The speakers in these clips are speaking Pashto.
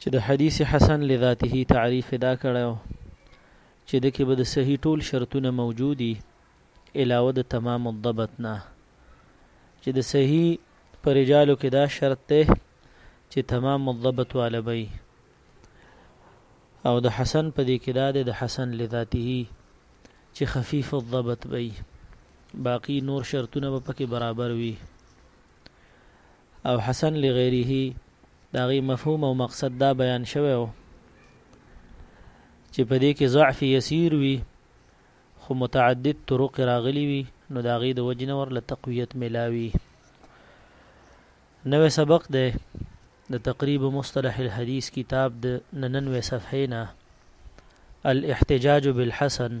چې د حديث حسن لذاته تعريف يې دا کړی او چې دکې به د صحيح ټول شرطونه موجودي علاوه د تمام الضبط نه چې د صحيح پر رجالو کې دا شرط دی چې تمام الضبط والا وي او د حسن په دې کې دا دی د حسن لذاته چې خفيف الضبط وي باقی نور شرطونه به پکې برابر وي او حسن لغیره د هغې مفهوم او مقصد دا بیان شوی و چې په دې کې ضعف یسیر وي خو متعدد طرق راغلي وي نو د هغې د وجې نه ورله تقویت ملاوي نوې سبق دی د تقریب مصطلح الحدیث کتاب د نننوې صفحې نه الاحتجاج بالحسن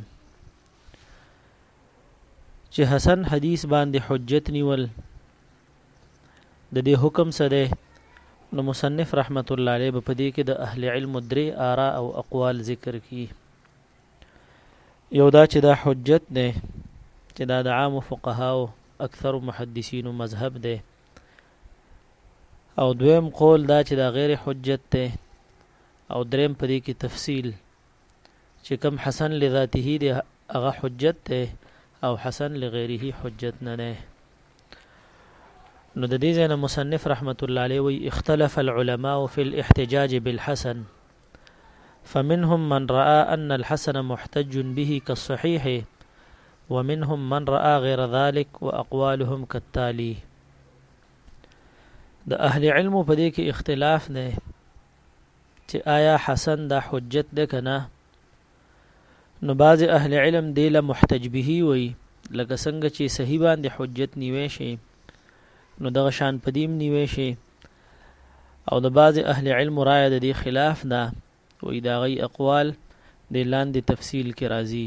چې حسن حدیث باندې حجت نیول د دې حکم څه دی نو مصنف رحمت الله علیه په دې کې د اهل علم درې آرا او اقوال ذکر کړي یو دا چې دا حجت دی چې دا د عام فقهاو اکثر محدثینو مذهب دی او دویم قول دا چې دا غیر حجت دی او دریم په دې کې تفصیل چې کوم حسن لذاته دی هغه حجت دی او حسن لغیره حجت نه نه نو د دې ځای مصنف رحمت الله علیه وی اختلف العلماء فی الاحتجاج بالحسن فمنهم من راى ان الحسن محتج به كالصحيح ومنهم من راى غير ذلك واقوالهم كالتالي د اهل علم په دې کې اختلاف نه چې آیا حسن دا حجت ده که نه نو بعض اهل علم دی له محتج به وي لکه څنګه چې صحیح باندې حجت نیوي شي نو دغه شان پدیم نیوي شي او د بعض اهل علم رائے د دې خلاف ده وي دا غي اقوال د لاندې تفصیل کې راځي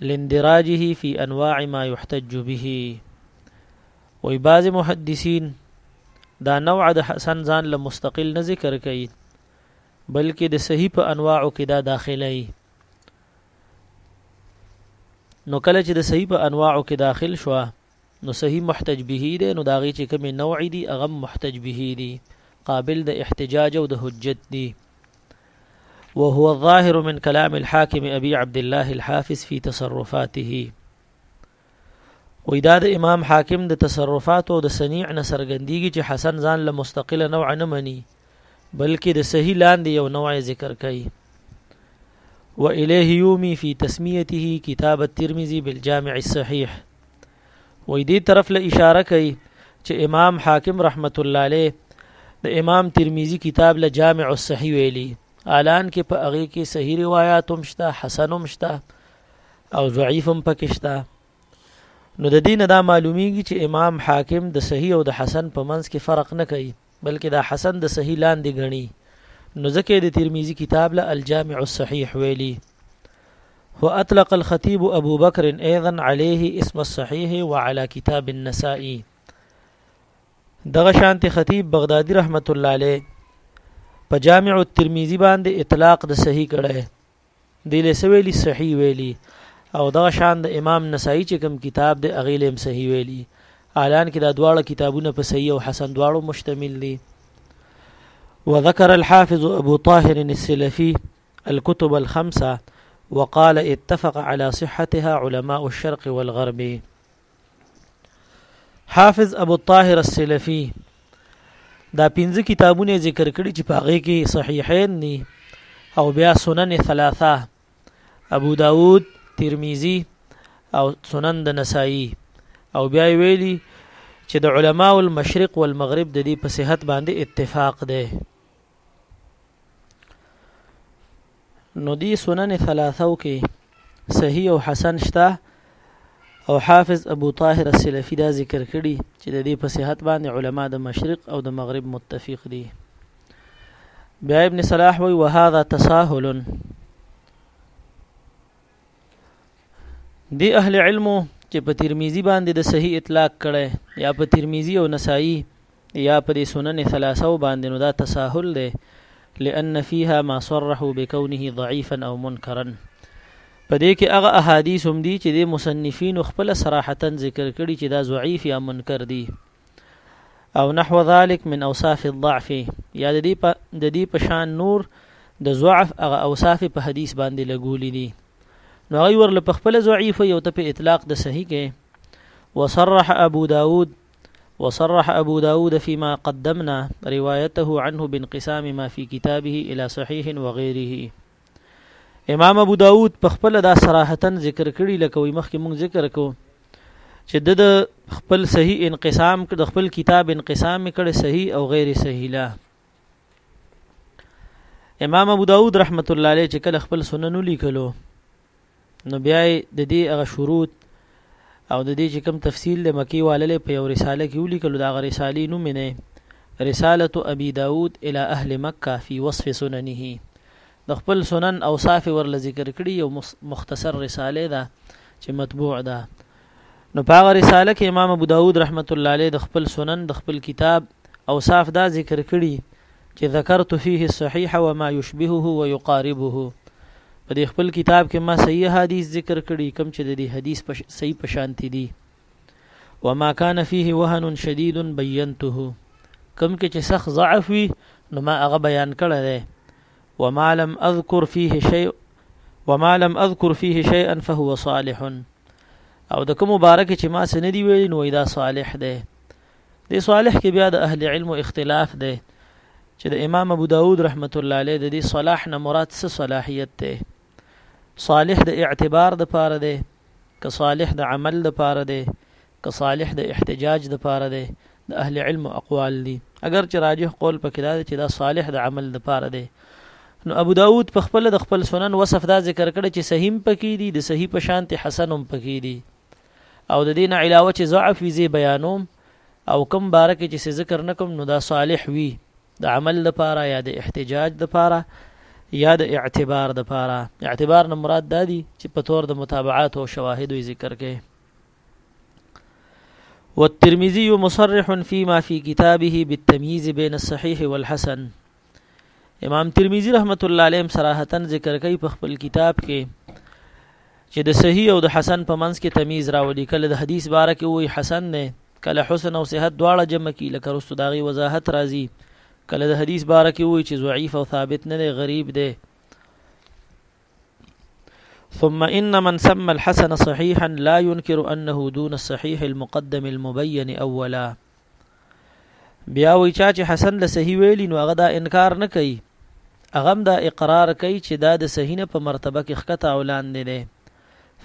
لاندراجه فی انواع ما یحتج به وی بعض محدثین دا نوع د حسن ځان له مستقل نه ذکر کوي بلکې د صحیح په انواعو کې دا داخله وي نو کله چې د صحیح په انواعو کې داخل شو نو صحیح محتج به دی نو د هغې چې کومې نوعې دي هغه هم محتج به دي قابل د احتجاج او د حجت دي وهو الظاهر من كلام الحاكم أبي عبد الله الحافظ في تصرفاته و دا د امام حاکم د تصرفات او د صنیع نه سرګندېږي چې حسن ځان له مستقله نوع نه مني بلکې د صحیح لاندې یو نوع ذکر کوي و الیه یومی فی تسمیته کتاب الترمذی بالجامع الصحیح وې دې طرف له اشاره کوي چې امام حاکم رحمت الله علیه د امام ترمذی کتاب له جامع الصحیح ویلي الان کې په هغه کې صحیح روایت هم شته حسن هم شته او ضعیف هم پکې شته نو د دین دا معلومیږي چې امام حاکم د صحیح او د حسن په منځ کې فرق نه کوي بلکه دا حسن د صحیح لاندې غني نو ځکه د ترمذی کتاب له الجامع الصحيح ویلي هو اطلق الخطيب ابو بكر ايضا عليه اسم الصحيح وعلى كتاب النسائي دغه شانت خطيب بغدادي رحمت الله عليه په جامع الترمذي باندې اطلاق د صحیح کړه دی له سویلی صحیح ویلی او دا شان د امام نسائی چې کوم کتاب دی هغه لیم صحیح ویلی اعلان کې دا دواړه کتابونه په صحیح او حسن دواړو مشتمل دي وذكر الحافظ ابو طاهر السلفي الكتب الخمسه وقال اتفق على صحتها علماء الشرق والغرب حافظ ابو الطاهر السلفي دا پنځه کتابونه ذکر کړي چې پاغه کې صحیحین دي او بیا سنن ثلاثه ابو داود ترمذی او سنن د نسائی او بیا ویلي چې د علماو المشرق والمغرب د دې په صحت باندې اتفاق دی نو دی سنن ثلاثو کې صحیح او حسن شته او حافظ ابو طاهر السلفي دا ذکر کړي چې د دې په صحت باندې علما د مشرق او د مغرب متفق دي بیا ابن صلاح وی وهذا تساهل دی اهل علمو چې په ترمذی باندې د صحیح اطلاق کړي یا په ترمذی او نسائی یا په سنن ثلاثه باندې نو دا تساهل دی لأن فيها ما صرح بكونه ضعيفا او منکرا په دې کې هغه احادیث هم دي چې د مصنفین خپل صراحتا ذکر کړي چې دا ضعیف یا منکر دي او نحو ذلك من اوصاف الضعف یا د دې په د دې په شان نور د ضعف هغه اوصاف په حدیث باندې لګولې دي نو هغه ورل په خپل ضعیف یو ته په اطلاق د صحیح کې وصرح ابو داود وصرح ابو داود فيما قدمنا روايته عنه بانقسام ما في كتابه الى صحيح وغيره امام ابو داود په خپل دا صراحتا ذکر کړی لکه وي مخکې مونږ ذکر کو چې د خپل صحیح انقسام د خپل کتاب انقسام کړي صحیح او غیر صحیح لا امام ابو داود رحمت الله علیه چې کله خپل سنن لیکلو نو بیا یې د دې هغه شروط او د دې چې کوم تفصیل د مکی والله په یو رساله کې ولیکلو دا غ رسالې نوم نه رسالة ابي داود الى اهل مکه في وصف سننه د خپل سنن اوصاف ورله ذکر کړي یو مختصر رساله ده چې مطبوع ده نو په هغه رساله کې امام ابو داود رحمت الله علیه د خپل سنن د خپل کتاب اوصاف دا ذکر کړي چې ذکرت فيه الصحيح وما يشبهه ويقاربه په دې خپل کتاب کې ما صحیح حدیث ذکر کړي کوم چې د دې حدیث په صحیح پشانتی دي وما كان فيه وهن شديد بينته کوم کې چې سخت ضعف وي نو ما هغه بیان کړی دی وما لم اذكر فيه شيء وما لم اذكر فيه شيئا فهو صالح او د کوم مبارک چې ما سن دی ویل نو دا صالح دی د صالح کې بیا د اهل علم اختلاف دی چې د امام ابو داود رحمت الله علیه د دې صلاح نه مراد څه صلاحیت دی صالح د اعتبار د پاره دی که صالح د عمل د پاره دی که صالح د احتجاج د پاره دی د اهل علم اقوال دي اگر چې راجح قول پکې دا چې دا صالح د عمل د پاره دی نو ابو داود په خپل د خپل سنن وصف دا ذکر کړی چې صحیح پکې دي د صحیح په شانتي حسن هم پکې دي او د دین علاوه چې ضعف وی زی بیانوم او کوم باره کې چې ذکر نکم نو دا صالح وي د عمل لپاره یا د احتجاج لپاره یا د اعتبار لپاره اعتبار نه مراد دا دی چې په تور د متابعات او شواهد ذکر کې والترمذي مصرح فيما في كتابه بالتمييز بين الصحيح والحسن امام ترمذی رحمت الله علیه صراحتا ذکر کوي په خپل کتاب کې چې د صحیح او د حسن په منځ کې تمیز راولي کله د حدیث باره کې وایي حسن نه کله حسن او صحت دواړه جمع کی لکه رستو داغي وضاحت راځي کله د حدیث باره کې وایي چې ضعیف او ثابت نه دی غریب دی ثم إن من سمى الحسن صحيحا لا ينكر أنه دون الصحيح المقدم المبين أولا بیا وی چا چې حسن له صحیح ویلی نو هغه دا انکار نه کوي هغه دا اقرار کوي چې دا د صحیح نه په مرتبه کې ښکته او لاندې دی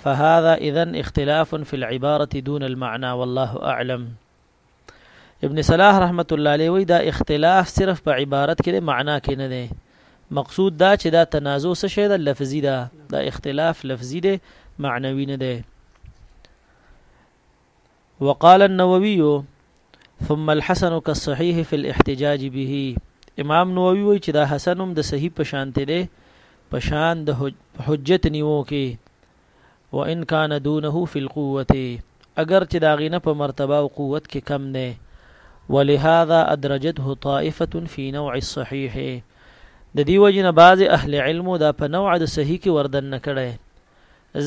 فهذا اذا اختلاف في العباره دون المعنى والله اعلم ابن صلاح رحمت الله علیه وی دا اختلاف صرف په عبارت کې معنا کې نه دی مقصود دا چې دا تنازع څه شی ده لفظي ده دا اختلاف لفظي دی معنوي نه دی وقال النووي ثم الحسن كالصحيح في الاحتجاج به امام نووي وی چې دا حسن هم د صحیح په شان دی په شان د حجت نیو کې وان کان دونه فی القوة اګر چې د هغې نه په مرتبه او قوت کې کم دی ولهذا ادرجته طائفة فی نوع الصحیح د دې وجې نه بعضې اهل علمو دا په نوع د صحیح کې وردننه کړی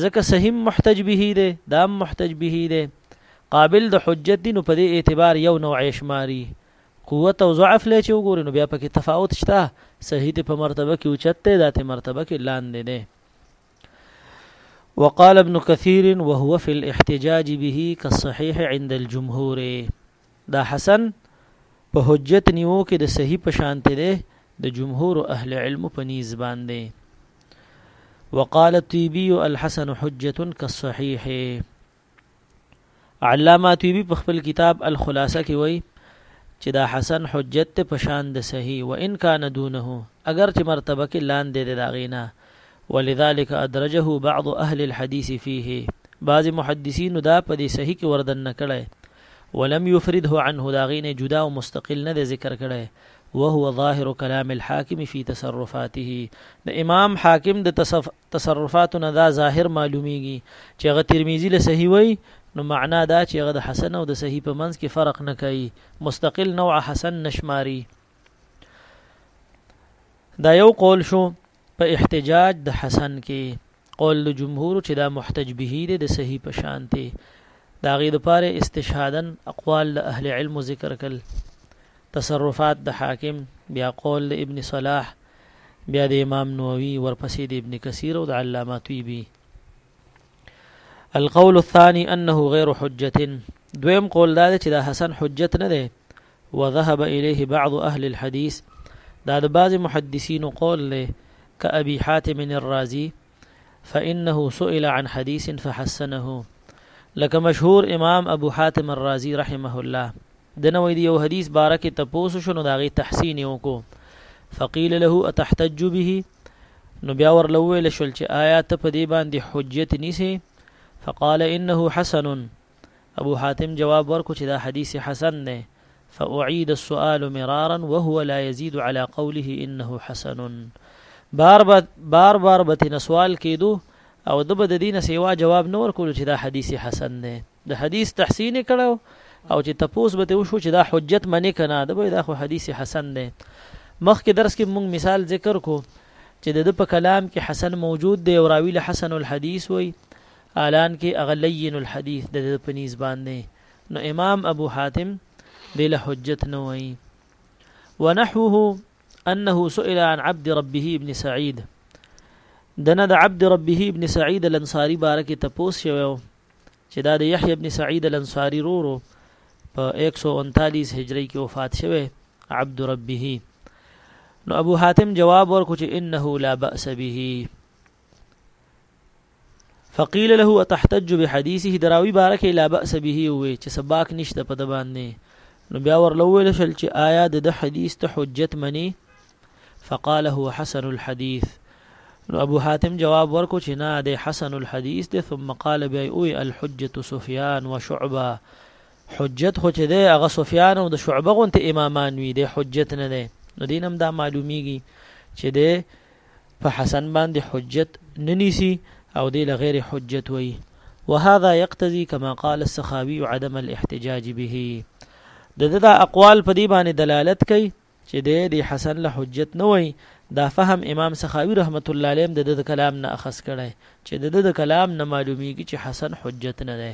ځکه صحیح محتج به دی دام محتج به دی قابل د حجت دی نو په دې اعتبار یو نوع شماري قوت او ضعف لې چې وګورئ نو بیا پکې تفاوت شته صحیح ته په مرتبه کې اوچت دی داتې مرتبه کې لاندې دی وقال ابن كثير وهو في الاحتجاج به كالصحيح عند الجمهور دا حسن په حجت نیو کې د صحیح په شان دی د جمهور اهل علم په نیز باندې وقال الطيبي الحسن حجه كالصحيح علامه طیبی په خپل کتاب الخلاصه کې وایي چې دا حسن حجت ته پشان د صحیح و ان کان دونه اگر چې مرتبه کې لاندې د داغینا ولذلك ادرجه بعض اهل الحديث فيه بعض محدثین دا په دې صحیح کې وردن نکړي ولم يفرده عنه داغینه جدا او مستقل نه ذکر کړي وهو ظاهر كلام الحاكم في تصرفاته د امام حاکم د تصف تصرفاتو نه دا ظاهر معلوميږي چې هغه ترمذي له صحيح وایي نو معنا دا چې هغه د حسن او د صحيح په منځ کې فرق نه کوي مستقل نوع حسن نشماري دا یو قول شو په احتجاج د حسن کې قول د جمهور چې دا محتج به دی د صحیح په شان دی دا غي د پاره استشهادن اقوال د اهل علم ذکر کل تصرفات د حاکم بیا قول د ابن صلاح بیا د امام نووي ورپسې د ابن کثیر او د علامه طیبی القول الثاني انه غیر حجه دویم قول دا چې دا حسن حجت نه دی وذهب الیه بعض اهل الحديث دا د بعض محدثین قول له کابي حاتم الرازي فانه سئل عن حديث فحسنه لکه مشهور امام ابو حاتم الرازی رحمه الله د نوې دی یو حدیث بارکه تپوس شنو داغي تحسین یو کو فقیل له اتحتج به نو بیا ورله ویل شول چې آیا ته په دې باندې حجت نیسی فقال انه حسن ابو حاتم جواب ورکړو چې دا حدیث حسن دی فاعيد السؤال مرارا وهو لا يزيد على قوله انه حسن بار بار بار به تن سوال کېدو او د بد دین سیوا جواب نه ورکول چې دا حدیث حسن دی د حدیث تحسین کړو او چې تپوس به ته وشو چې دا حجت منی کنه دا به دا خو حدیث حسن دی مخکې درس کې موږ مثال ذکر کو چې د په کلام کې حسن موجود دی او راوی له حسن الحدیث وای حالانکه هغه لین الحدیث ده دده په نیز باندې نو امام ابو حاتم دی له حجت نه وایي ونحوه انه سئل عن عبد ربه ابن سعید دنه د عبد ربه ابن سعید الانصاری باره کې تپوس شوی چې دا د یحیی ابن سعید الانصاری رورو په 139 هجری کې وفات شوی عبد ربه نو ابو حاتم جواب ورکو چې انه لا باس به فقيل له اتحتج بحديثه دراوي بارک لا باس به وي چې سباک نشته په د باندې نو بیا ورله ویل شل چې آیا د د حدیث ته حجت منی فقال هو حسن الحديث نو ابو حاتم جواب ورکو چې نه د حسن الحديث د ثم قال بي او الحجه سفيان وشعبه حجت خو چې ده هغه سفيان او د شعبه غونته امامان وي د حجت نه ده نو دینم دا معلومیږي چې د په حسن باندې حجت نه نیسي او دی له غیر حجت وایي وهذا يقتضي كما قال السخاوي عدم الاحتجاج به د دې دا اقوال په دې باندې دلالت کوي چې د دې حسن له حجت نه وای دا فهم امام سخاوي رحمت الله علیه د دې کلام نه اخس کړي چې د دې کلام نه معلومیږي چې حسن حجت نه دی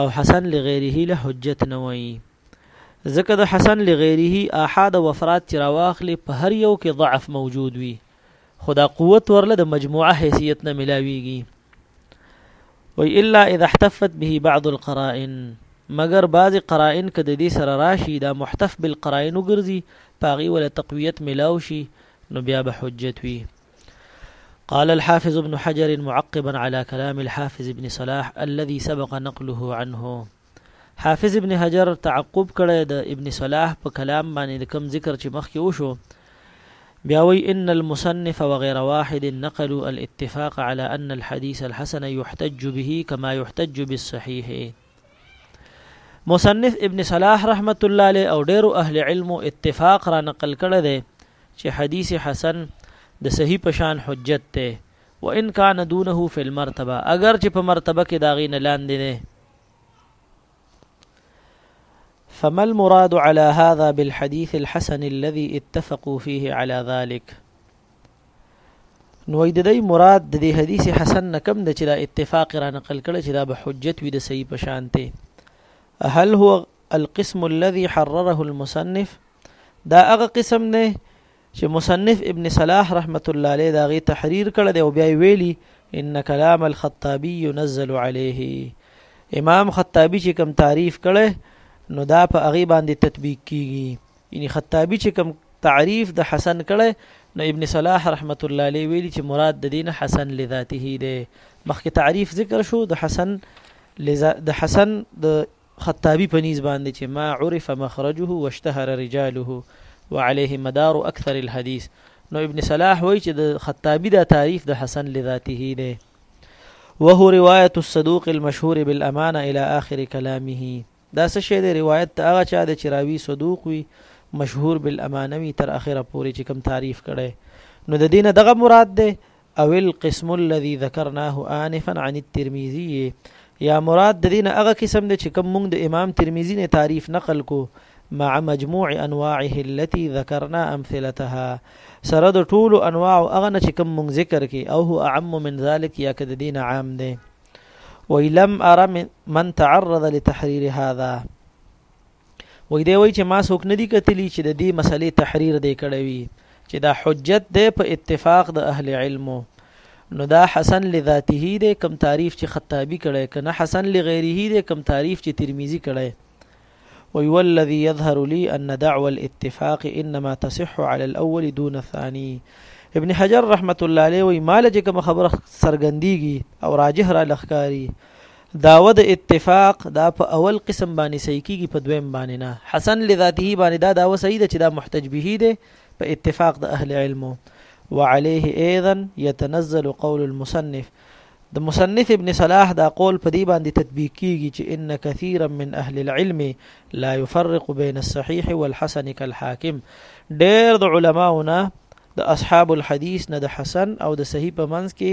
او حسن لغیره له حجت نه وایي ځکه د حسن لغیره احاد او افراد چې راواخلې په هر یو کې ضعف موجود وي خو دا قوت ورله د مجموعه حیثیت نه ملاویږي وی الا اذا احتفت به بعض القرائن مگر بعض قرائن که د دې سره راشي دا محتف بالقرائن وګرځي پاغي ولا تقویت ملاو شي نو بیا به حجت وي قال الحافظ ابن حجر معقبا على كلام الحافظ ابن صلاح الذي سبق نقله عنه حافظ ابن حجر تعقب کړی د ابن صلاح په کلام باندې د کم ذکر چې مخکې وشو بیا وی ان المصنف وغير واحد نقلوا الاتفاق على ان الحديث الحسن يحتج به كما يحتج بالصحيح مصنف ابن صلاح رحمت الله علیه او ډیرو اهل علمو اتفاق را نقل کړی دی چې حديث حسن د صحيح په شان حجت دی وان کان دونه فی المرتبه اگر چې په مرتبه کې داغې نه لاندې دی فما المراد على هذا بالحديث الحسن الذي اتفقوا فيه على ذلك نو د دې مراد د دې حدیث حسن نکم د چې دا اتفاق را نقل کړي چې دا به حجت وي د صحیح پشانته هل هو القسم الذي حرره المصنف دا هغه قسم دی چې مصنف ابن صلاح رحمت الله علیه دا غي تحریر کړ دی او بیا ویلی ان کلام الخطابی ينزل عليه امام خطابی چې کوم تعریف کړي نو دا په هغه باندې تطبیق کیږي یعنی خطابی چې کوم تعریف د حسن کړي نو ابن صلاح رحمت الله علیه ویلي چې مراد د دین حسن لذاته دی مخکې تعریف ذکر شو د حسن لذا د حسن د خطابي په نيز باندې چې ما عرف مخرجه واشتهر رجاله وعليه مدار اکثر الحديث نو ابن صلاح وایي چې د خطابي دا تعریف د حسن لذاته دی وهو روایت الصدوق المشهور بالامانه الى اخر كلامه دا څه شی دی روایت ته هغه چا دی چې راوي صدوق وي مشهور بالامانوي تر اخره پورې چې کوم تعریف کړي نو د دینه دغه مراد دی او القسم الذي ذكرناه آنفا عن الترمذي یا مراد د دین هغه قسم دی چې کوم موږ د امام ترمذی نه تعریف نقل کو مع مجموع انواعه التي ذكرنا امثلتها سره د ټولو انواع او هغه نه چې کوم موږ ذکر کې او هو اعم من ذلك یا کد دین عام دی ویلم ارم من تعرض لتحریر هذا وای دی وای چې ما څوک نه دی کتلی چې د دې مسلې تحریر دی کړی وي چې دا حجت دی په اتفاق د اهل علمو نو دا حسن لذاته دی کم تعریف چې خطابی کړی کنه حسن لغیره دی کم تعریف چې ترمذی کړی وی والذي يظهر لي ان دعوى الاتفاق انما تصح على الاول دون الثاني ابن حجر رحمت الله علیه وی مال چې کوم خبره سرګندېږي او راجح را لخکاری داوه د اتفاق دا په اول قسم باندې صحیح کیږي په دویم باندې نه حسن لذاته باندې دا داوه صحیح ده چې دا محتج به ده په اتفاق د اهل علمو وعليه ايضا يتنزل قول المصنف د مصنف ابن صلاح دا قول په دې باندې تطبیق کیږي چې ان كثيرا من اهل العلم لا يفرق بين الصحيح والحسن كالحاكم ډېر د علماونه د اصحاب الحديث نه د حسن او د صحیح په منځ کې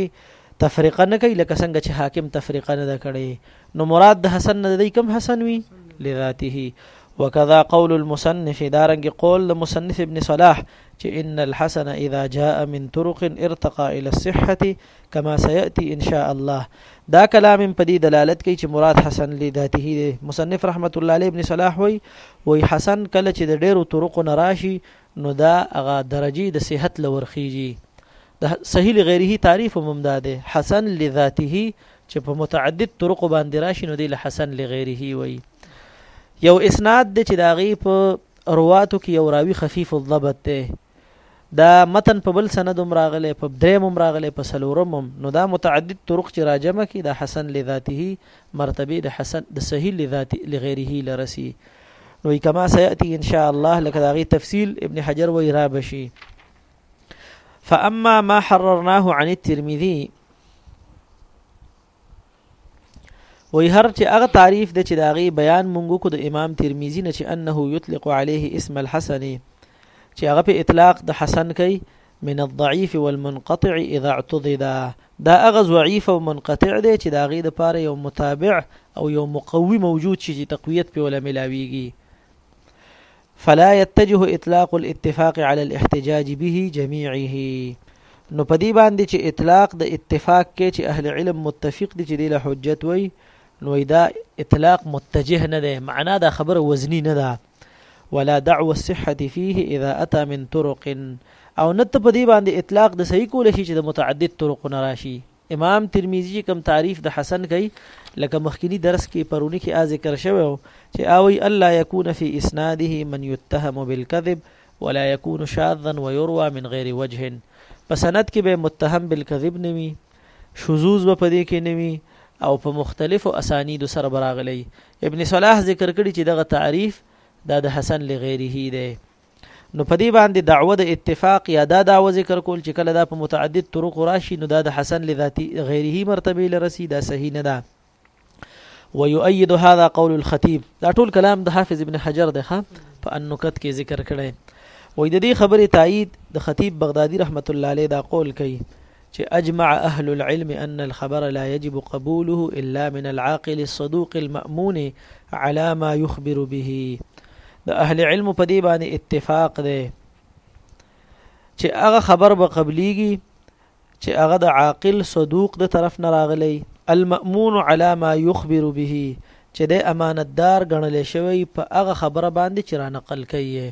تفرقه نه کوي لکه څنګه چې حاکم تفرقه نه ده کړې نو مراد د حسن نه دی کوم حسن وي لذاته وکذا قول المصنف دارنګ قول د مصنف ابن صلاح چې ان الحسن اذا جاء من طرق ارتقى الى الصحه كما سياتي ان شاء الله دا کلام په دې دلالت کوي چې مراد حسن لذاته دی مصنف رحمت الله علیه ابن صلاح وی وی حسن کله چې د ډیرو طرق نه راشي نو دا هغه درجه د صحت لورخیږي د صحیح لغیره تعریف هم همدا دی، حسن لذاته چې په متعدد طرق باندې راشي نو دی له حسن لغیره وایي. یو اسناد دی چې د هغې په رواتو کې یو راوي خفیف الضبط دی دا متن په بل سند هم راغلی په دریم هم راغلی په سلورم هم نو دا متعدد طرق چې راجمه کی دا حسن لذاته مرتبه د حسن د صحیح لذات لغیره لرسی نو کما سياتي ان شاء الله لکه دا غي تفصيل ابن حجر وای را بشي فأما ما حررناه عن الترمذي وی هر چې هغه تعریف د چې دا غي بیان مونږ کو د امام ترمذی نه چې انه یطلق عليه اسم الحسن چې هغه په اطلاق د حسن کوي من الضعيف والمنقطع اذا اعتضد دا هغه ضعيف او منقطع دی چې دا غي د پاره یو متابع او یو مقوي موجود شي چې تقویت په ولا ملاويږي فلا يتجه اطلاق الاتفاق على الاحتجاج به جميعه نو په دې باندې چې اطلاق د اتفاق کې چې اهل علم متفق دي چې د له حجت وي نو دا اطلاق متجه نه ده معنا دا خبره وزنی نه ده ولا دعوى الصحه فيه اذا اتى من طرق او نت په دې باندې اطلاق د صحیح کول شي چې د متعدد طرق نه راشي امام ترمذي چې کوم تعریف د حسن کوي لکه مخکینی درس کې پرونی کې ذکر شوی و چې اوي الله يكون في اسناده من يتهم بالكذب ولا يكون شاذا ويروى من غير وجه په سند کې به متهم بالکذب نوي شذوذ به پدې کې نوي او په مختلفو اسانید سره براغلی ابن صلاح ذکر کړي چې دغه تعریف دا د حسن لغیره دی نو په دې باندې دعوه د اتفاق یا دا دعوه ذکر کول چې کله دا په متعدد طرق راشي نو دا د حسن لذاتی غیره مرتبه لرسي دا صحیح نه ده ويؤيد هذا قول الخطيب دا ټول کلام د حافظ ابن حجر دی ښه په النکت کې ذکر کړی وې د دې خبرې تایید د خطیب بغدادي رحمت الله علیه دا قول کوي چې اجمع اهل العلم ان الخبر لا يجب قبوله الا من العاقل الصدوق المأمون على ما يخبر به د اهل علم په دې باندې اتفاق دی چې هغه خبر به قبليږي چې هغه د عاقل صدوق د طرف نه راغلی المأمون على ما يخبر به چې د امانتدار غنل شوی په هغه خبره باندې چې را نقل کوي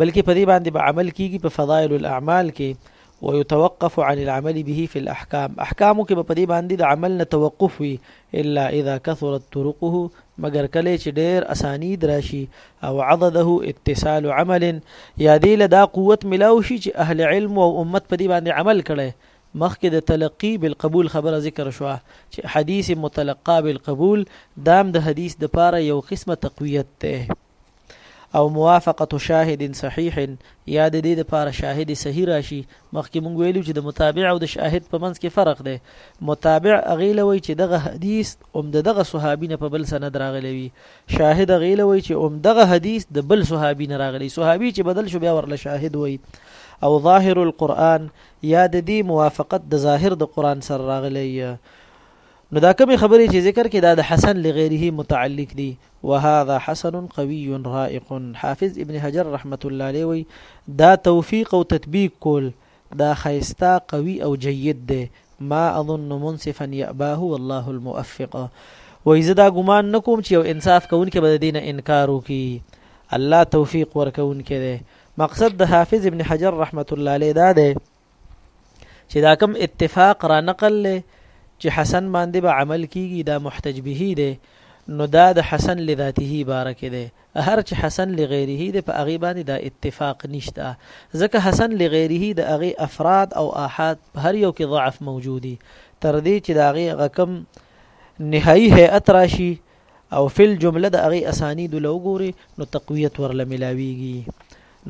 بلکې په دې باندې به عمل کیږي په فضائل الاعمال کې ويتوقف عن العمل به في الاحکام احکامو کې په دې باندې د عمل نه توقف وي الا اذا كثرت طرقه مگر کله چې ډېر اساني دراشي او عضده اتصال عمل یا دې له دا قوت ملاو شي چې اهل علم او امت په دې باندې عمل کړي مخکې د تلقی بالقبول خبره ذکر شوه چې حدیث متلقا بالقبول دام د حدیث د پاره یو قسمه تقویت ده او موافقه شاهد صحیح یا د دې لپاره شاهد صحیح راشي مخکې مونږ ویلو چې د متابع او د شاهد په منځ کې فرق دی متابع هغه لوي چې دغه حدیث هم د دغه صحابي نه په بل سند راغلی وي شاهد هغه لوي چې هم دغه حدیث د بل صحابي نه راغلی صحابي چې بدل شو بیا ورله شاهد وي او ظاهر القرآن یا د دې موافقت د ظاهر د قرآن سره راغلی نو دا کومې خبرې چې ذکر کې دا د حسن لغیره متعلق دي وهذا حسن قوي رائق حافظ ابن حجر رحمت الله علیه وی دا توفیق او تطبیق کول دا خیستا قوي او جيد دی ما اظن منصفا يأباه والله الموفق وای زه دا ګمان نکوم چې یو انصاف کوونکی به دینه انکار وکي الله توفیق ورکوونکی دی مقصد د حافظ ابن حجر رحمت الله علیه دا دی چې دا کوم اتفاق را نقل لې چې حسن باندې به عمل کیږي دا محتج به دی نو دا د حسن لذاته بارک دی هر چې حسن لغیره دی په هغه باندې دا اتفاق نشته ځکه حسن لغیره د هغه افراد او احاد هر یو کې ضعف موجودي تر دې چې دا هغه رقم نهایی هیئت راشي او فل جمله د هغه اسانید لوګوري نو تقویت ورله ملاویږي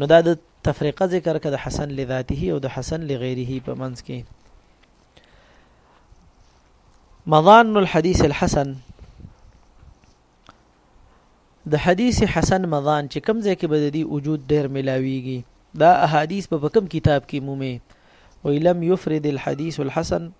نو دا د تفرقه ذکر کړه د حسن لذاته او د حسن لغیره په منځ کې مضان الحديث الحسن د حدیث حسن مضان چې کم ځای کې به د دې وجود ډیر ملاویږي دا احادیث په کم کتاب کې مومي ویلم یفرد الحدیث الحسن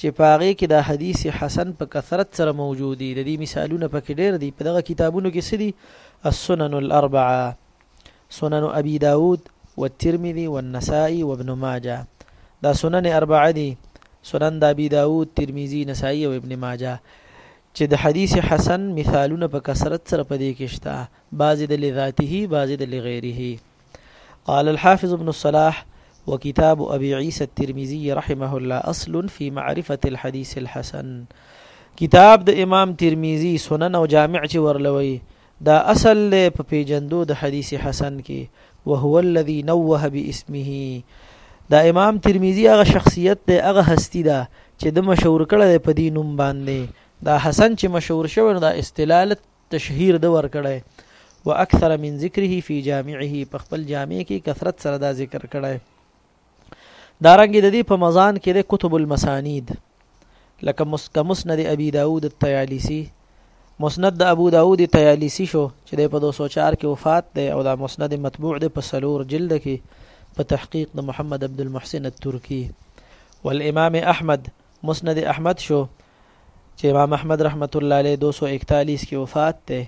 چې په هغې کې د حديث حسن په کثرت سره موجود دي د دې مثالونه پکې ډېر دي په دغه کتابونو کې څه دي السنن الاربعه سنن ابي داود والترمذي والنسائي وابن ماجه دا سنن اربعه دي سنن د ابي داود ترمذي نسائي او ابن ماجه چې د حديث حسن مثالونه په کثرت سره پدې کې شته بعضې د لذاته بعضې د لغیره قال الحافظ ابن الصلاح وكتاب أبي عيسى الترمذي رحمه الله أصل في معرفة الحديث الحسن کتاب د امام ترمذی سنن او جامع چې ورلوي دا اصل له په پیجندو د حدیث حسن کې وهو الذي نوه باسمه دا امام ترمذی هغه شخصیت دی هغه هستی ده چې د مشهور کړه په دې نوم باندې دا حسن چې مشهور شوی دا استلاله تشهیر د ورکړی و اکثر من ذکره فی جامعه په خپل جامع کې کثرت سره دا ذکر کړی دا رنګ د دې په مزان کې د کتب المسانید لکه مسک مسند ابي داود الطيالسي مسند د ابو داود طيالسي شو چې د په 204 کې وفات دی او دا مسند مطبوع دی په سلور جلد کې په تحقیق د محمد عبد المحسن الترکی والامام احمد مسند احمد شو چې امام احمد رحمت الله علیه دو سو اکتالیس کې وفات دی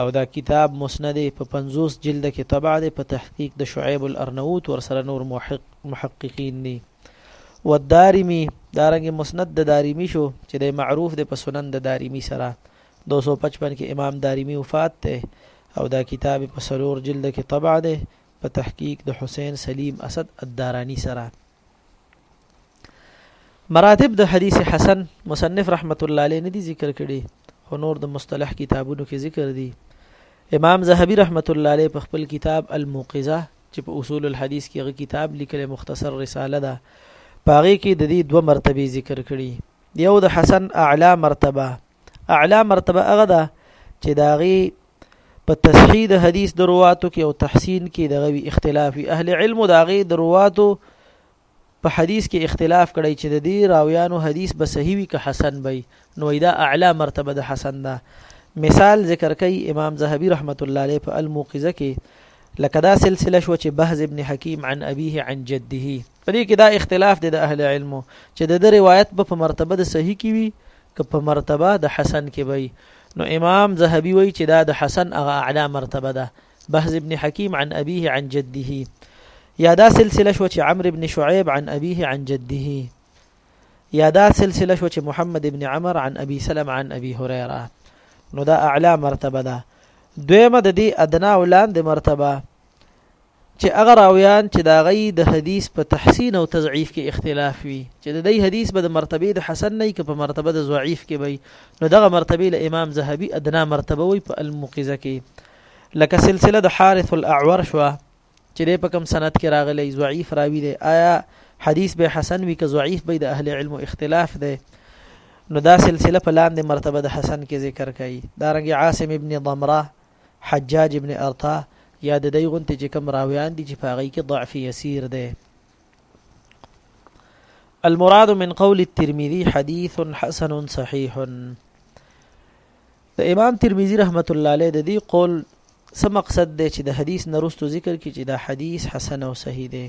او دا کتاب مسند یې په پنځوس جلده کې طبع دی په تحقیق د شعیب الارنوط ورسره نور محق محققین دي والدارمی دارنګ مسند د دارمی شو چې د معروف د په سنن د دارمی سره 255 کې امام دارمی وفات دی او دا کتاب په سلور جلد کې طبع دی په تحقیق د حسین سلیم اسد الدارانی سره مراتب د حدیث حسن مصنف رحمت الله علیه ندي ذکر کړي خو نور د مصطلح کتابونو کې ذکر دي امام زهبي رحمت الله علیه په خپل کتاب الموقظه چې په اصول الحدیث کې غو کتاب لیکل مختصر رساله ده پاغي کې د دې دوه مرتبه ذکر کړي یو د حسن اعلی مرتبه اعلی مرتبه هغه ده چې داغي په تصحیح د حدیث د رواتو کې او تحسین کې دغه وی اختلاف وی اهل علم د هغه د رواتو په حدیث کې اختلاف کړی چې د دې راویانو حدیث به صحیح وي که حسن وي نو دا اعلی مرتبه د حسن ده مثال ذکر کوي امام زهبي رحمت الله علیه په الموقظه کې لکه دا سلسله شو چې بهز ابن حکیم عن ابيه عن جده په دې کې دا اختلاف دی د اهل علمو چې د ده روایت به په مرتبه د صحیح کې وي که په مرتبه د حسن کې وي نو امام ذهبي وایي چې دا د حسن هغه اعلی مرتبه ده بهز ابن حکیم عن ابيه عن جده یا دا سلسله شو چې عمرو ابن شعیب عن ابيه عن جده یا دا سلسله شو چې محمد ابن عمر عن ابي سلم عن ابي هريره نو دا اعلی مرتبه ده دویمه د دې ادنا او لاندې مرتبه چې هغه راویان چې د هغه د حدیث په تحسین او تضعیف کې اختلاف وي چې د دې حدیث به د مرتبه د حسن نه کې په مرتبه د ضعیف کې وي نو دغه مرتبه له امام زهبي ادنا مرتبه وي په الموقظه کې لکه سلسله د حارث الاعور شو چې په کوم سند کې راغلی ضعیف راوی دی آیا حدیث به حسن وی که ضعیف به د اهل علم اختلاف دی نو دا سلسله په لاندې مرتبه د حسن کې ذکر کړي دا رنګ عاصم ابن ضمره حجاج ابن ارطا یا د دای غونتی چې کم راویان دي چې په هغه کې ضعف یسیر دی المراد من قول الترمذي حديث حسن صحيح د امام ترمذی رحمت الله علیه د دې قول څه مقصد دی چې د حدیث نرستو ذکر کې چې دا حدیث حسن او صحیح دی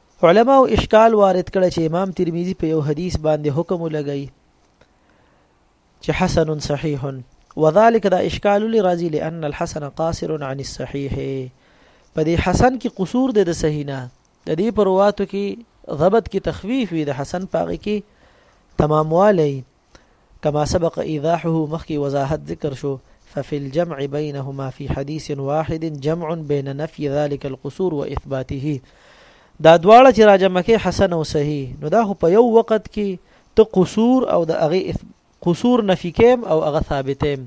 علماو اشکال وارد کړ چې امام ترمذی په یو حدیث باندې حکم ولګی چې حسن صحیح وذلك دا اشکال لرازی لان الحسن قاصر عن الصحيح په دې حسن کې قصور دی د صحیح نه د دې پرواتو کې ضبط کې تخفیف وي د حسن پاغي کې تماموالی كما سبق ايضاحه مخکې وضاحت ذکر شو ففي الجمع بينهما في حديث واحد جمع بين نفي ذلك القصور واثباته دا دواړه چې راجمع کې حسن او صحیح نو دا خو په یو وخت کې ته قصور او د هغه قصور نفي کېم او هغه ثابتېم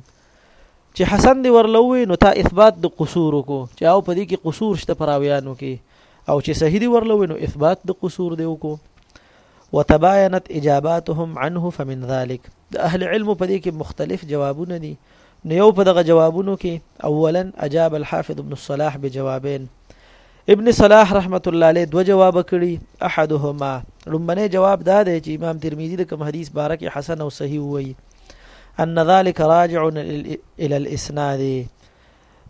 چې حسن دی ورلوي نو تا اثبات د قصور کو چې او په دې کې قصور شته پراویانو کې او چې صحیح دی ورلوي نو اثبات د قصور دی وکړو وتباينت اجاباتهم عنه فمن ذلك د اهل علم په دې کې مختلف جوابونه دي نو یو په دغه جوابونو کې اولا اجاب الحافظ ابن الصلاح بجوابين ابن صلاح رحمت الله علیه دو جواب کړي احدهما لمنه جواب دا دی چې امام ترمذی د کوم حدیث بارک حسن او صحیح وایي ان ذلك راجع الى الاسناد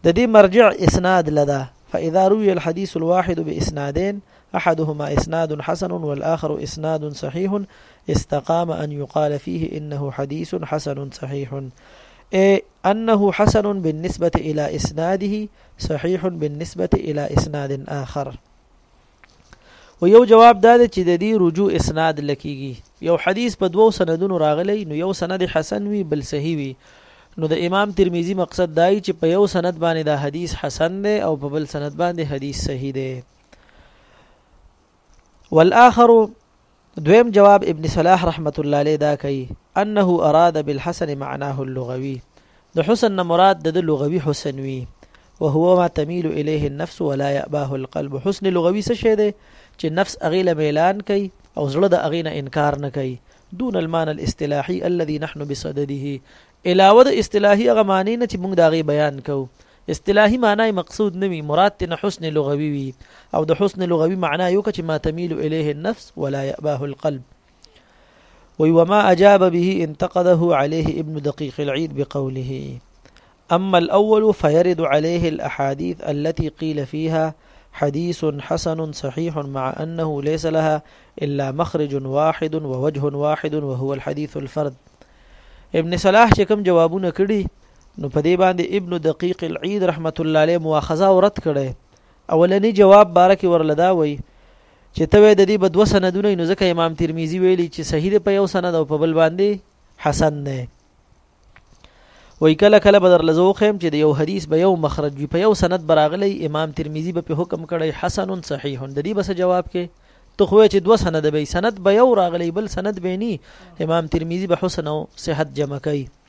دې مرجع اسناد لدا فاذا روي الحديث الواحد باسنادين احدهما اسناد حسن والاخر اسناد صحيح استقام ان يقال فيه انه حديث حسن صحيح أي أنه حسن بالنسبة إلى إسناده صحيح بالنسبة إلى إسناد آخر و یو جواب دا دی چې د دې رجوع اسناد لکېږي یو حدیث په دوو سندونو راغلی نو یو سند حسن وي بل صحیح وي نو د امام ترمذی مقصد دای چې په یو سند باندې دا حدیث حسن دی او په بل سند باندې حدیث صحیح دی والآخر دویم جواب ابن صلاح رحمت الله علیه دا کوي انه اراد بالحسن معناه اللغوي د حسن نه مراد د لغوي حسن وي وهو ما تميل اليه النفس ولا يأباه القلب حسن لغوي څه شی دی چې نفس اغیله میلان کوي او زړه د اغینه انکار نه کوي دون المعنى الاصطلاحي الذي نحن بصدده علاوه د اصطلاحي هغه معنی نه چې موږ دا غي بیان کوو اصطلاحي معنی مقصود نه وي مراد تن حسن لغوي وي او د حسن لغوي معنا یو چې ما تميل اليه النفس ولا يأباه القلب وي وما أجاب به انتقده عليه ابن دقيق العيد بقوله أما الأول فيرد عليه الأحاديث التي قيل فيها حديث حسن صحيح مع أنه ليس لها إلا مخرج واحد ووجه واحد وهو الحديث الفرد ابن صلاح چې کوم جوابونه کړي نو په دې باندې ابن دقیق العید رحمت الله علیه مواخذه او رد کړي اولنی جواب بارک ورلدا وای چې ته د دې بدو سندونه نو ځکه امام ترمذی ویلي چې صحیح دی په یو سند او په بل باندې حسن دی وای کله کله بدر لزو خیم چې د یو حدیث به یو مخرج وي په یو سند براغلی امام ترمذی به په حکم کړی حسن صحیح د دې بس جواب کې ته خو چې دوه سند به سند به یو راغلی بل سند به ني امام ترمذی به حسن او صحت جمع کوي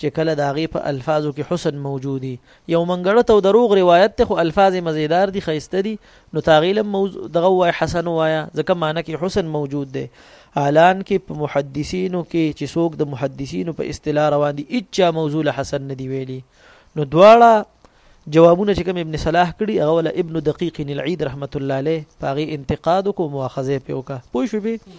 چې کله د هغې په الفاظو کې حسن موجود وي یو منګړت او دروغ روایت ته خو الفاظ یې مزیدار دي ښایسته دي نو ته هغې له دغه ووایه حسن ووایه ځکه معنی کې حسن موجود دی اعلان کې په محدثینو کې چې څوک د محدثینو په اصطلاح روان دي اچا موضوع له حسن نه دی ویلي نو دواړه جوابونه چې کوم ابن صلاح کړي هغه ولا ابن دقیق العید رحمت الله علیه په هغه انتقاد کو مؤاخذه پیوکا پوه شو به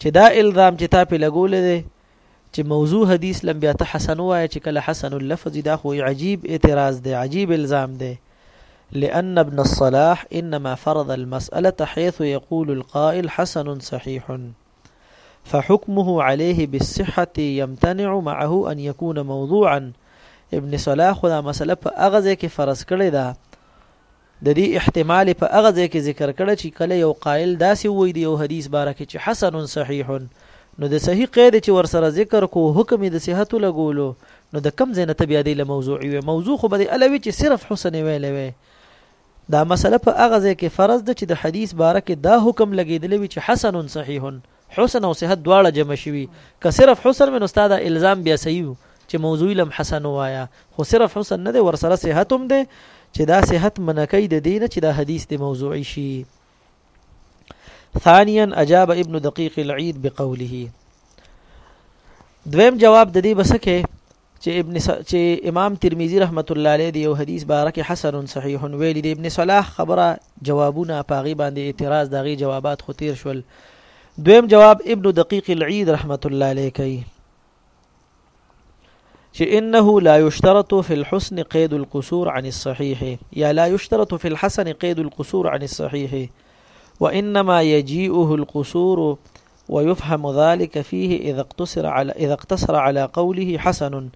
چې دا الزام چې تا په لګول دی چې موضوع حدیث لم بیا ته حسن وای چې کله حسن اللفظ دا خو عجیب اعتراض دی عجیب الزام دی لأن ابن الصلاح إنما فرض المسألة حيث يقول القائل حسن صحيح فحكمه عليه بالصحة يمتنع معه أن يكون موضوعا ابن صلاح خدا مسألة په أغزه کې فرض کړی دا د دې احتمال يې په هغه ځای کې ذکر کړی چې کله يو قائل داسې ووایي د يو حديث باره کې چې حسن صحيح نو د صحيح قید یې چې ورسره ذکر کو حکم یې د صحت ولګولو نو د کوم ځای نه ته بیا دی له موضوع وي موضوع خو به دې اله وي چې صرف حسن ویلی وی دا مسله په هغه ځای کې فرض ده چې د حدیث باره کې دا حکم لګېدلی وي چې حسن صحیح حسن او صحت دواړه جمع شوي که صرف حسن وي نو ستا دا الزام بیا صحیح وو چې موضوعي لم حسن ووایا خو صرف حسن نه دی ورسره صحت هم دی چې دا صحت منع کوي د دې نه چې دا حدیث د موضوعي شي ثانيا اجاب ابن دقيق العيد بقوله دویم جواب د دې بسکه چې ابن س... چې امام ترمذی رحمت الله علیه دی یو حدیث بارک حسن صحیح ویلی دی ابن صلاح خبره جوابونه پاغي باندې اعتراض داغي جوابات خو تیر شول دویم جواب ابن دقیق العید رحمت الله علیه کوي چې انه لا يشترط في الحسن قيد القصور عن الصحيح يا لا يشترط في الحسن قيد القصور عن الصحيح وانما يجيئه القصور ويفهم ذلك فيه اذا اقتصر على اذا اقتصر على قوله حسن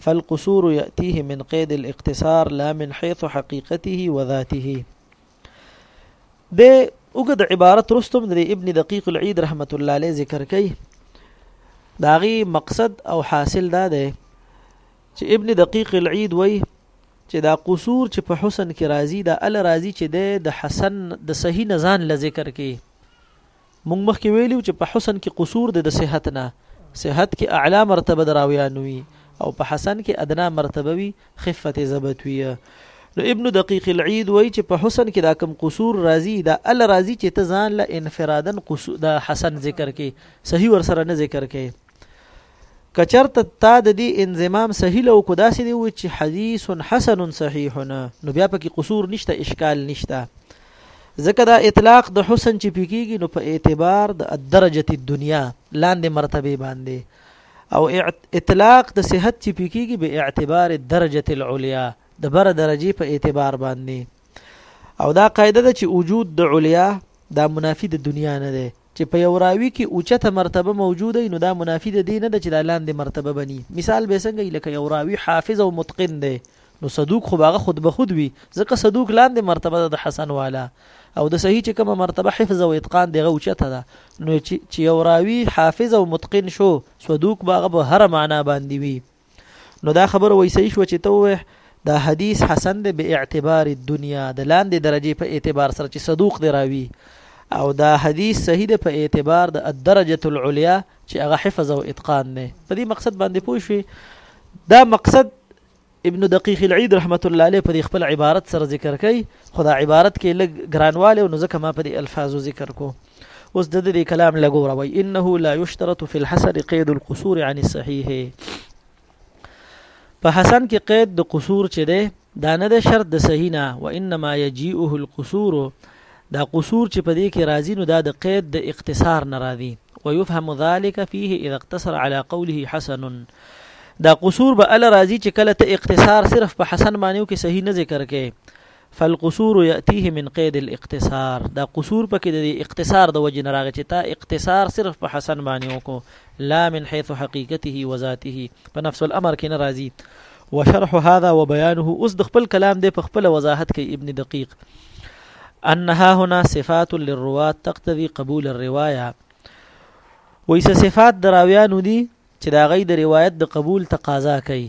فالقصور ياتيه من قيد الاقتصار لا من حيث حقيقته وذاته د وګد عبارت رستم د ابن دقیق العید رحمت الله علیه ذکر کوي داغي مقصد او حاصل دا دی چې ابن دقیق العید وای چې دا قصور چې په حسن کې راضی دا ال راضی چې د حسن د صحیح نزان ل ذکر کوي موږ مخکې ویلي و چې په حسن کې قصور دی د صحت نه صحت کې اعلا مرتبه د راویانو وي او په حسن کې ادنا مرتبه وي خفت ضبط وي نو ابن دقیق العید وایي چې په حسن کې دا کم قصور راځي دا ال راځي چې ته ځان له انفرادن قصور د حسن ذکر کې صحیح ور سره نه ذکر کې کچرته تا د دې انضمام صحیح لو کو داسې دی و چې حدیث حسن صحیح نه نو بیا پکې قصور نشته اشکال نشته ځکه دا اطلاق د حسن چې پکېږي نو په اعتبار د درجه الدنیا لاندې مرتبه باندې او اطلاق د صحت چې پکېږي به اعتبار درجه العلیا د بر درجه په اعتبار باندې او دا قاعده ده چې وجود د علیا دا منافی د دنیا نه ده چې په یو راوي کې اوچته مرتبه موجوده وي نو دا منافي د دې نه ده چې دا لاندې مرتبه به ني مثال به یې څنګه وي لکه یو راوي حافظ او متقن دی نو صدوق خو به هغه خود به خود وي ځکه صدوق لاندې مرتبه ده د حسن والا او د صحیح چې کومه مرتبه حفظ او اتقان دغه اوچته ده نو چې یو راوي حافظ او متقن شو صدوق به هغه په هر معنا باندې وي نو دا خبره وای صحیح شو چې ته دا حدیث حسن دی به اعتبار الدنیا د لاندې درجه په اعتبار سره چې صدوق دی راوي او دا حدیث صحیح دی په اعتبار د الدرجه العلیا چې هغه حفظ او اتقان دی په دې مقصد باندې پوه شئ دا مقصد ابن دقیق العید رحمت الله علیه په خپل عبارت سره ذکر کوي خدا عبارت کې لګ ګرانواله نو ځکه ما په الفاظو ذکر کو اوس د دې کلام لګوره وای انه لا یشترط فی الحسن قید القصور عن الصحیح په حسن کې قید د قصور چي ده دا نه ده شرط د صحیح نه و انما یجیئه القصور دا قصور چې په دې کې راځي نو دا د قید د اختصار نه راځي ويفهم ذلك فيه اذا اقتصر على قوله حسن دا قصور به ال راضی چې کله ته اقتصار صرف په حسن معنی کې صحیح نه ذکر کې فالقصور ياتيه من قيد الاقتصار دا قصور پکې د اقتصار د وجې نه راغی چې تا اقتصار صرف په حسن باندې وکړو لا من حيث حقيقته وذاته په نفس الامر کې نه راځي وشرح هذا وبيانه اوس د خپل کلام دی په خپل وضاحت کوي ابن دقیق انها هنا صفات للروات تقتضي قبول الروايه وایسه صفات دراویانو دي چې دا غي د روایت د قبول تقاضا کوي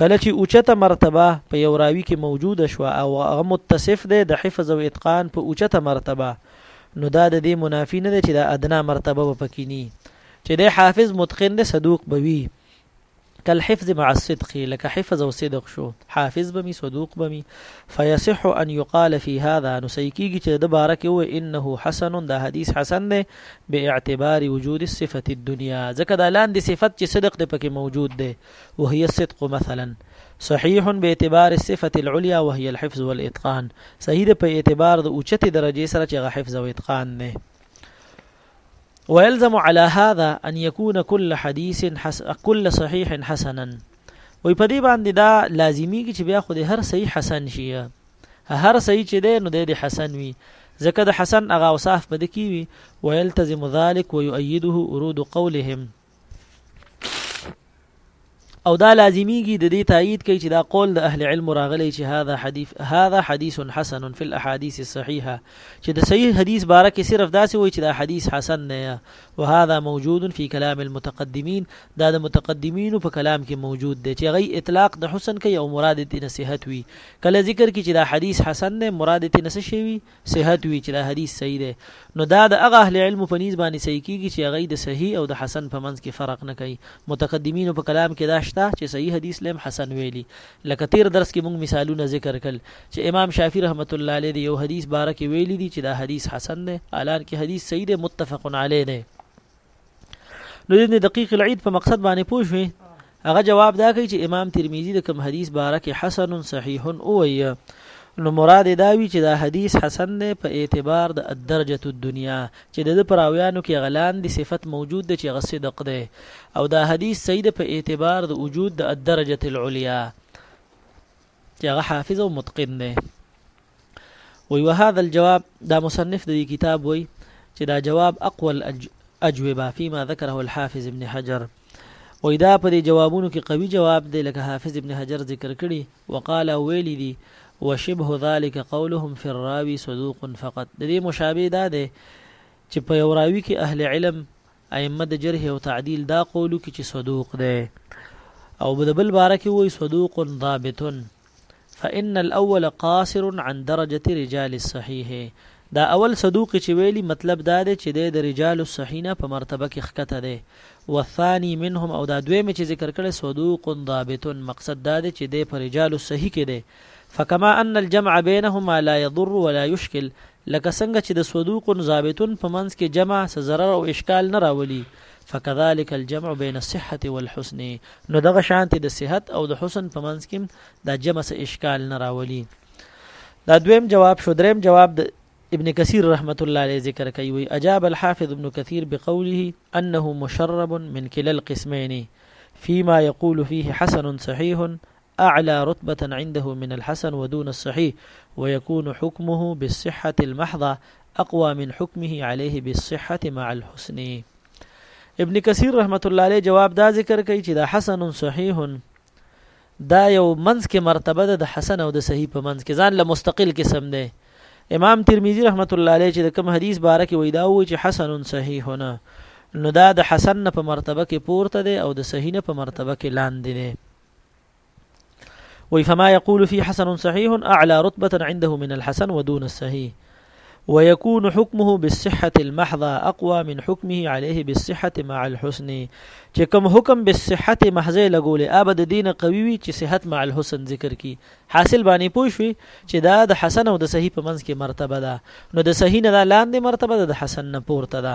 کله چې اوچته مرتبه په یو راوي کې موجوده شوه او هغه متصف دی د حفظ او اتقان په اوچته مرتبه نو دا د دې منافي نه دی چې دا ادنا مرتبه به پکې ني چې دی حافظ متقن دی صدوق به وي كالحفظ مع الصدق لك حفظ او صدق شو حافظ بمي صدوق بمي فيصح ان يقال في هذا نو صحیح کیږي چې د بارک هو انه حسن دا حدیث حسن دی باعتبار وجود الصفه الدنيا ځکه دا لاندې صفت چې صدق دی پکې موجود دی وهي الصدق مثلا صحيح باعتبار الصفة العليا وهي الحفظ والاتقان صحيح ده په اعتبار د اوچتې درجې سره چې غ حفظ او اتقان نه ويلزم على هذا ان يكون كل حديث حس... كل صحيح حسنا وي په دې باندې دا لازمي کې چې بیا خو د هر صحیح حسن شي هر صحیح چې دی نو د حسن وي ځکه د حسن هغه اوصاف بده کی وي ويلتزم ذلك ويؤيده ورود قولهم او دا لازمیږي د دې تایید کوي چې دا قول د اهل علم راغلی چې هاذا حدیث هاذا حدیث حسن فی الاحاديث الصحیحه چې د صحیح حدیث باره کې صرف داسې وایي چې دا حدیث حسن نه یا وهذا موجود فی کلام المتقدمین دا د متقدمین په کلام کې موجود دی چې غي اطلاق د حسن کوي او مراد دې نصيحت وي کله ذکر کې چې دا حدیث حسن نه مراد دې نصيحت شي صحت وي چې دا حديث صحيح دی نو دا د هغه اهل علم په نيز باندې صحيح کيږي چې هغه د صحيح او د حسن په منځ کې فرق نه کوي متقدمينو په کلام کې دا شته چې صحيح حديث لم حسن ویلي لکه تیر درس کې موږ مثالونه ذکر کړل چې امام شافعي رحمت الله علیه یو حدیث باره کې ویلي دي چې دا حدیث حسن دی الان کې حدیث صحیح دی متفق علیه دی نو دې دقیق العید په مقصد باندې پوه شوې هغه جواب دا کوي چې امام ترمذی د کوم حدیث باره کې حسن صحیح او وی نو مراد دا وی چې دا حدیث حسن نه په اعتبار د الدرجه الدنیا چې د پراویانو کې غلان دي صفت موجود دي چې غصدق ده او دا حدیث سید په اعتبار د وجود د الدرجه العلیا چې هغه حافظ او متقن دی وی وهذا الجواب دا مصنف د کتاب وی چې دا جواب اقوى الاجوبه فيما ذكره الحافظ ابن حجر وی دا په دې جوابونو کې قوي جواب دی لکه حافظ ابن حجر ذکر کړي وقال ویلی دی وشبه ذلك قولهم في الراوي صدوق فقط د دې مشابه دا دی چې په یو راوي کې اهل علم ائمه د جرح او تعدیل دا قولو کې چې صدوق دی او بل بل بارکه وی صدوق ضابط فان الاول قاصر عن درجة رجال الصحيح دا اول صدوق چې ویلي مطلب دا دی چې دی د رجال الصحيح نه په مرتبه کې ښکته دی والثاني منهم او دا دویم چې ذکر کړی صدوق ضابط مقصد دا دی چې دی په رجال الصحيح کې دی فکما ان الجمع بينهما لا يضر ولا يشكل لکه څنګه چې د صدوق ضابط په منځ کې جمع څه ضرر او اشکال نه راولي فکذلک الجمع بین الصحة والحسن نو دغه شانتې د صحت او د حسن په منځ کې دا جمع څه اشکال نه راولي دا دویم جواب شو دریم جواب د ابن کثیر رحمت الله علیه ذکر کوي وی اجاب الحافظ ابن کثیر بقوله انه مشرب من كلا القسمين فيما يقول فيه حسن صحيح اعلی رتبة عنده من الحسن ودون الصحيح ويكون حكمه بالصحة المحضة اقوى من حكمه عليه بالصحة مع الحسن ابن کثیر رحمت الله علیه جواب دا ذکر کوي چې دا حسن صحیح دا یو منځ کې مرتبه ده د حسن او د صحیح په منځ کې ځان له مستقل قسم دی امام ترمذی رحمت الله علیه چې د کوم حدیث باره کې وای دا و چې حسن صحیح نه نو دا د حسن په مرتبه کې پورته دی او د صحیح په مرتبه کې لاندې دی وي فما يقول في حسن صحيح أعلى رتبة عنده من الحسن ودون الصحيح ويكون حكمه بالصحة المحضة أقوى من حكمه عليه بالصحة مع الحسن چې کوم حکم بالصحة محضه لګولې آب د دین قوي وي چې صحت مع الحسن ذکر کی حاصل باندې پوه شوي چې دا د حسن او د صحیح په منځ کې مرتبه ده نو د صحیح نه لاندې مرتبه ده د حسن نه پورته ده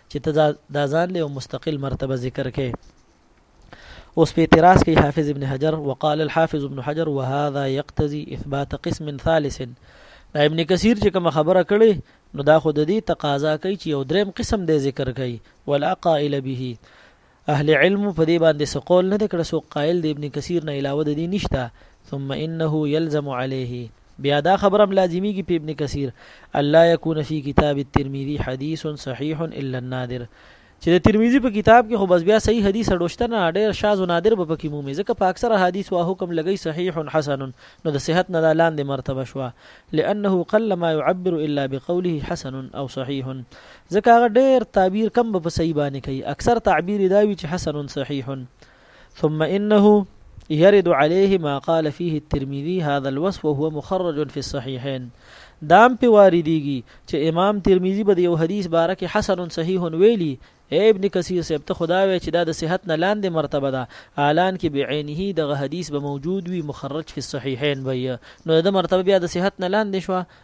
چې ته دا ځان له مستقل مرتبه ذکر کې اوس په اعتراض کې حافظ ابن حجر وقال الحافظ ابن حجر وهذا يقتضي اثبات قسم ثالث دا ابن کثیر چې کوم خبره کړي نو دا خود دې تقاضا کوي چې یو دریم قسم دې ذکر کوي ولا قائل به اهل علمو په دې باندې څه قول نه دی کړی څوک قائل د ابن کثیر نه علاوه د دې نشته ثم انه يلزم عليه بیا دا خبره هم لازمیږي په ابن کثیر الله يكون في كتاب الترمذي حديث صحيح الا النادر چې د ترمذی په کتاب کې خو بس بیا صحیح حدیث اډوشته نه ډیر شاذ و نادر به پکې مومي ځکه په اکثره حدیث وا حکم لګی صحیح حسن نو د صحت نه لاندې مرتبه شو لانه قل ما يعبر الا بقوله حسن او صحیح ځکه هغه ډیر تعبیر کم به په صحیح باندې کوي اکثر تعبیر دا وی چې حسن صحیح ثم انه يرد عليه ما قال فيه الترمذي هذا الوصف وهو مخرج في الصحيحين دام په واردېږي چې امام ترمذي به د یو حدیث باره کې حسن صحیح ویلي ابن کثیر صاحب ته خدا وی چې دا د صحت نه لاندې مرتبه ده اعلان کې بعینه دغه حدیث به موجود وي مخرج فی الصحیحین وي نو د مرتبه بیا د صحت نه لاندې شو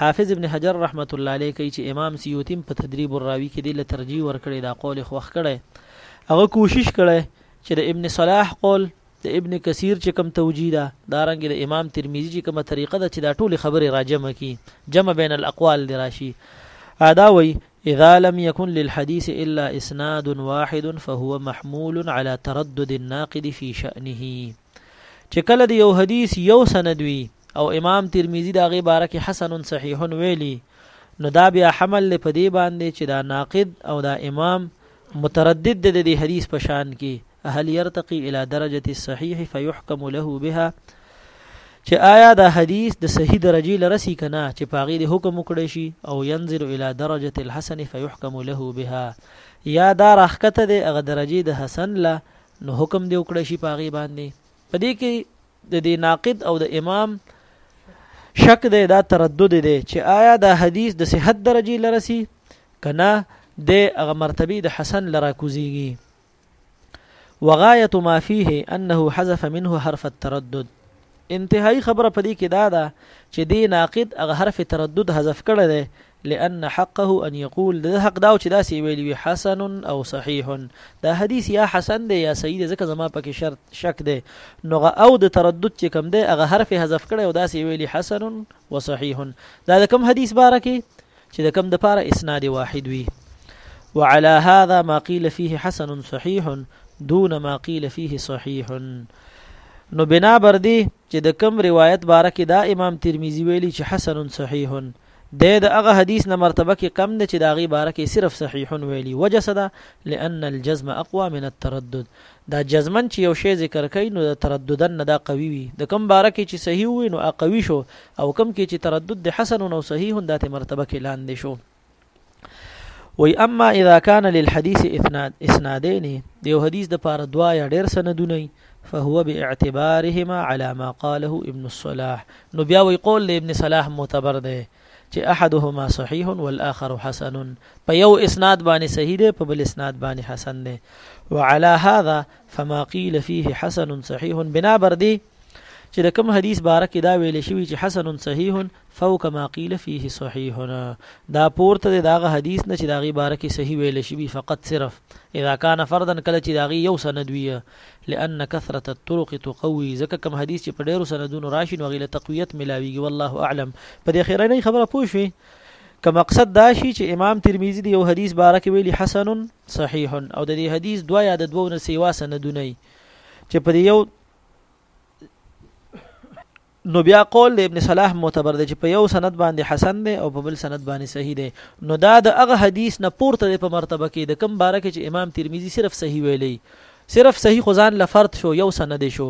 حافظ ابن حجر رحمة الله عليه کئ چې امام سيوطي هم په تدريب الراوي کې دې له ترجيح ورکړې دا قول يې خوښ کړی هغه کوشش کړی چې د ابن صلاح قول د ابن کثیر چې کوم توجیه ده دا رنګ د امام ترمذی چې کومه طریقه ده چې دا ټول خبره راجمه کی جمع بین الاقوال دی راشي ادا وی اذا لم يكن للحديث الا اسناد واحد فهو محمول على تردد الناقد في شأنه چې کله د یو حدیث یو سند وي او امام ترمذی دا غي بارک حسن صحیح ویلی نو دا بیا حمل لپاره دی باندې چې دا ناقد او دا امام متردد د دې حدیث په شان کې هل يرتقي الى درجه الصحيح فيحكم له بها چې آیا دا حدیث د صحیح درجه لرسي کنه چې پاغي د حکم وکړي شي او ينزل الى درجه الحسن فيحكم له بها یا دا راخته د هغه درجه د حسن له نو حکم دی وکړی شي پاغي باندې پدې کې د دې ناقد او د امام شک دی دا تردد دی چې آیا دا حدیث د صحت درجه لرسي کنا د هغه مرتبه د حسن لرا کوزيږي وغايه ما فيه انه حذف منه حرف التردد انتهایی خبره پدې کې دا ده چې دی ناقد هغه حرف تردد حذف کړی دی لأن حقه ان يقول د ده حق دا و چې داسې یې ویلي وي حسن او صحیح دا حدیث یا حسن دی یا صحیح دی ځکه زما پکې شرط شک دی نو غه او د تردد چې کم دی هغه حرف حذف کړی او داسې یې ویلي حسن و صحیح دا د کم حدیث باره کې چې د کم د پاره اسناد واحد وي وعلى هذا ما قيل فيه حسن صحيح دون ما قيل فيه صحيح نو بنا بر دې چې د کوم روایت باره کې دا امام ترمذي ویلي چې حسن صحیح دی د هغه حدیث نه مرتبه کې کم دی چې د هغې باره کې صرف صحیح ویلي وجه څه ده لان الجزم اقوا من التردد دا جزمن چې یو شی ذکر کوي نو د ترددن نه دا قوي وي د کوم باره کې چې صحیح وي نو قوي شو او کوم کې چې تردد د حسن او صحیح داتې مرتبه کې لاندې شو وی اما اذا كان للحديث اثناد اسنادين دیو حدیث د پاره دوا یا ډیر سندونه فهو باعتبارهما على ما قاله ابن الصلاح نو بیا وی قول د ابن صلاح معتبر دی چې احدهما صحيح والاخر حسن په یو اسناد باندې صحیح دی په بل اسناد باندې حسن دی وعلى هذا فما قيل فيه حسن صحيح بنا بر دی چې د کوم حدیث باره کې دا ویل شوی چې حسن صحیح فوق ما قیل فیه صحیح دا پورته دی د هغه حدیث نه چې د هغې باره کې صحیح ویل شوي فقط صرف اذا کان فردا کله چې د هغې یو سند وي لأن کثرة الطرق تقوي ځکه کوم حدیث چې په ډېرو سندونو راشي نو هغې له تقویت ملاویږي والله اعلم په دې اخرنۍ خبره پوه شوې که مقصد دا شي چې امام ترمذي دی یو حدیث بارک ویلی حسن صحیح او د دې حدیث دوه یا د دوه نه سیوا سندونه چې په یو نو بیا قول د ابن صلاح معتبر دی چې په یو سند باندې حسن دی او په بل سند باندې صحیح دی نو دا د هغه حدیث نه پورته دی په مرتبه کې د کم باره کې چې امام ترمذی صرف صحیح ویلی صرف صحیح خو ځان لفرد شو یو سند شو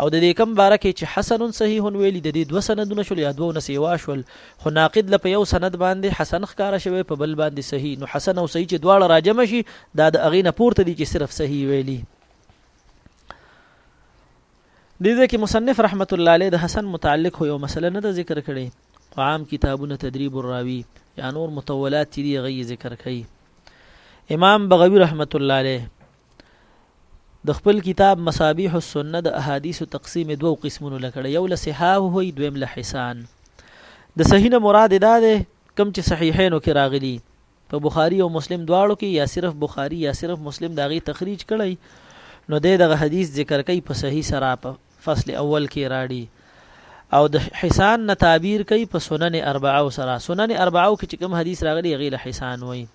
او د دې کم باره کې چې حسن صحیح ویلی د دې دوه سندونه شول یا دوه نسیوا شول خو ناقد لپاره یو سند باندې حسن ښکارا شوی په بل باندې صحیح نو حسن او صحیح چې دواړه راجم شي دا د اغې نه پورته دي چې صرف صحیح ویلی دې ځای کې مصنف رحمت الله علیه د حسن متعلق خو یو مسله نه ده ذکر کړې خو عام کتابونه تدریب الراوی یا نور متولات چې دی غي ذکر کوي امام بغوی رحمت الله علیه د خپل کتاب مصابيح السنه د احادیث تقسیم دوو قسمونو لکړه یو له صحاح وي دویم له حسان د صحیح نه مراد دا ده کم چې صحیحینو کې راغلي په بخاری او مسلم دواړو کی یا صرف بخاری یا صرف مسلم د هغی تخریج کړی نو دی دغه حدیث ذکر کوي په صحیح سره په فصل اول کی راړي او د حسان نه تعبیر کوي په سنن اربعه سره سنن اربعه کی چې کوم حدیث راغلی هغه له حسان وایي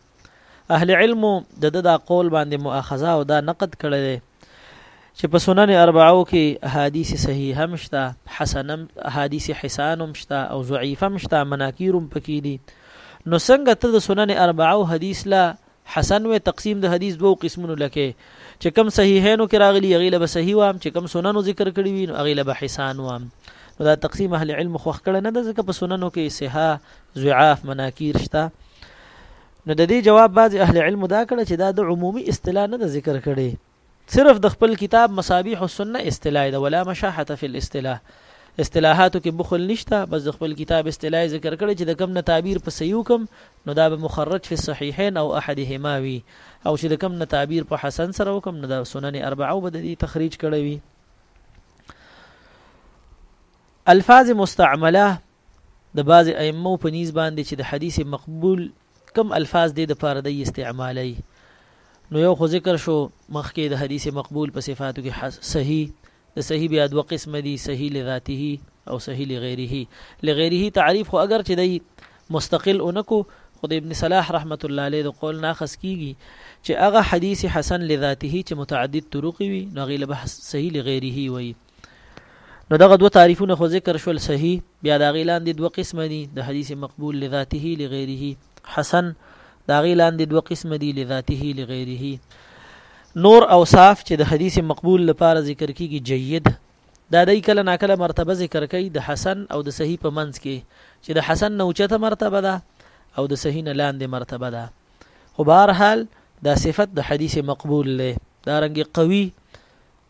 اهل علم د دا قول باندې مؤاخذه او دا نقد کړی دی چې په سنن اربعو کې احادیث صحیح هم شته حسن احادیث حسان هم شته او ضعیف هم شته مناکیر هم پکې دي نو څنګه ته د سنن اربعو حدیث لا حسن و تقسیم د حدیث دوو قسمونو لکه چې کم صحیحینو کې راغلي غیله به صحیح وام چې کم سننو ذکر کړی وي نو غیله به حسان وام نو دا تقسیم اهل علم خوښ کړه نه ده ځکه په سننو کې صحه ضعاف مناکیر شته نو د دې جواب بعض اهل علم دا کړه چې دا د عمومي اصطلاح نه د ذکر کړي صرف د خپل کتاب مصابيح السنه اصطلاح ده ولا مشاحه فی الاصطلاح اصطلاحاتو کې بخل نشته بس د خپل کتاب اصطلاح ذکر کړي چې د کم نه تعبیر په سیو کم نو دا به مخرج فی الصحیحین او احدهما وی او چې د کم نه تعبیر په حسن سره وکم نو د سنن اربعه به د دې تخریج کړي وي الفاظ مستعمله د بعضې ائمو په نیز باندې چې د حدیث مقبول کم الفاظ دې د پاره دی استعمالی نو یو خو ذکر شو مخکې د حدیث مقبول په صفاتو کې صحیح د صحیح بیا دوه قسم دي صحیح لذاته او صحیح لغیره لغیره تعریف خو اگر چې دی مستقل اونکو خو د ابن صلاح رحمت الله علیه د قول ناخص کیږي چې هغه حدیث حسن لذاته چې متعدد طرق وي نو غیله بحث صحیح لغیره وي نو دغه دوه تعریفونه خو ذکر شول صحیح بیا د هغې لاندې دوه قسمه دي د حدیث مقبول لذاته لغیره حسن د هغې لاندې دوه قسمه دي لذاته لغیره نور اوصاف چې د حدیث مقبول لپاره ذکر کیږي جید دا دای کله ناکله مرتبه ذکر کوي د حسن او د صحیح په منځ کې چې د حسن نه اوچته مرتبه ده او د صحیح نه لاندې مرتبه ده خو بهر حال دا صفت د حدیث مقبول له دا رنګ قوي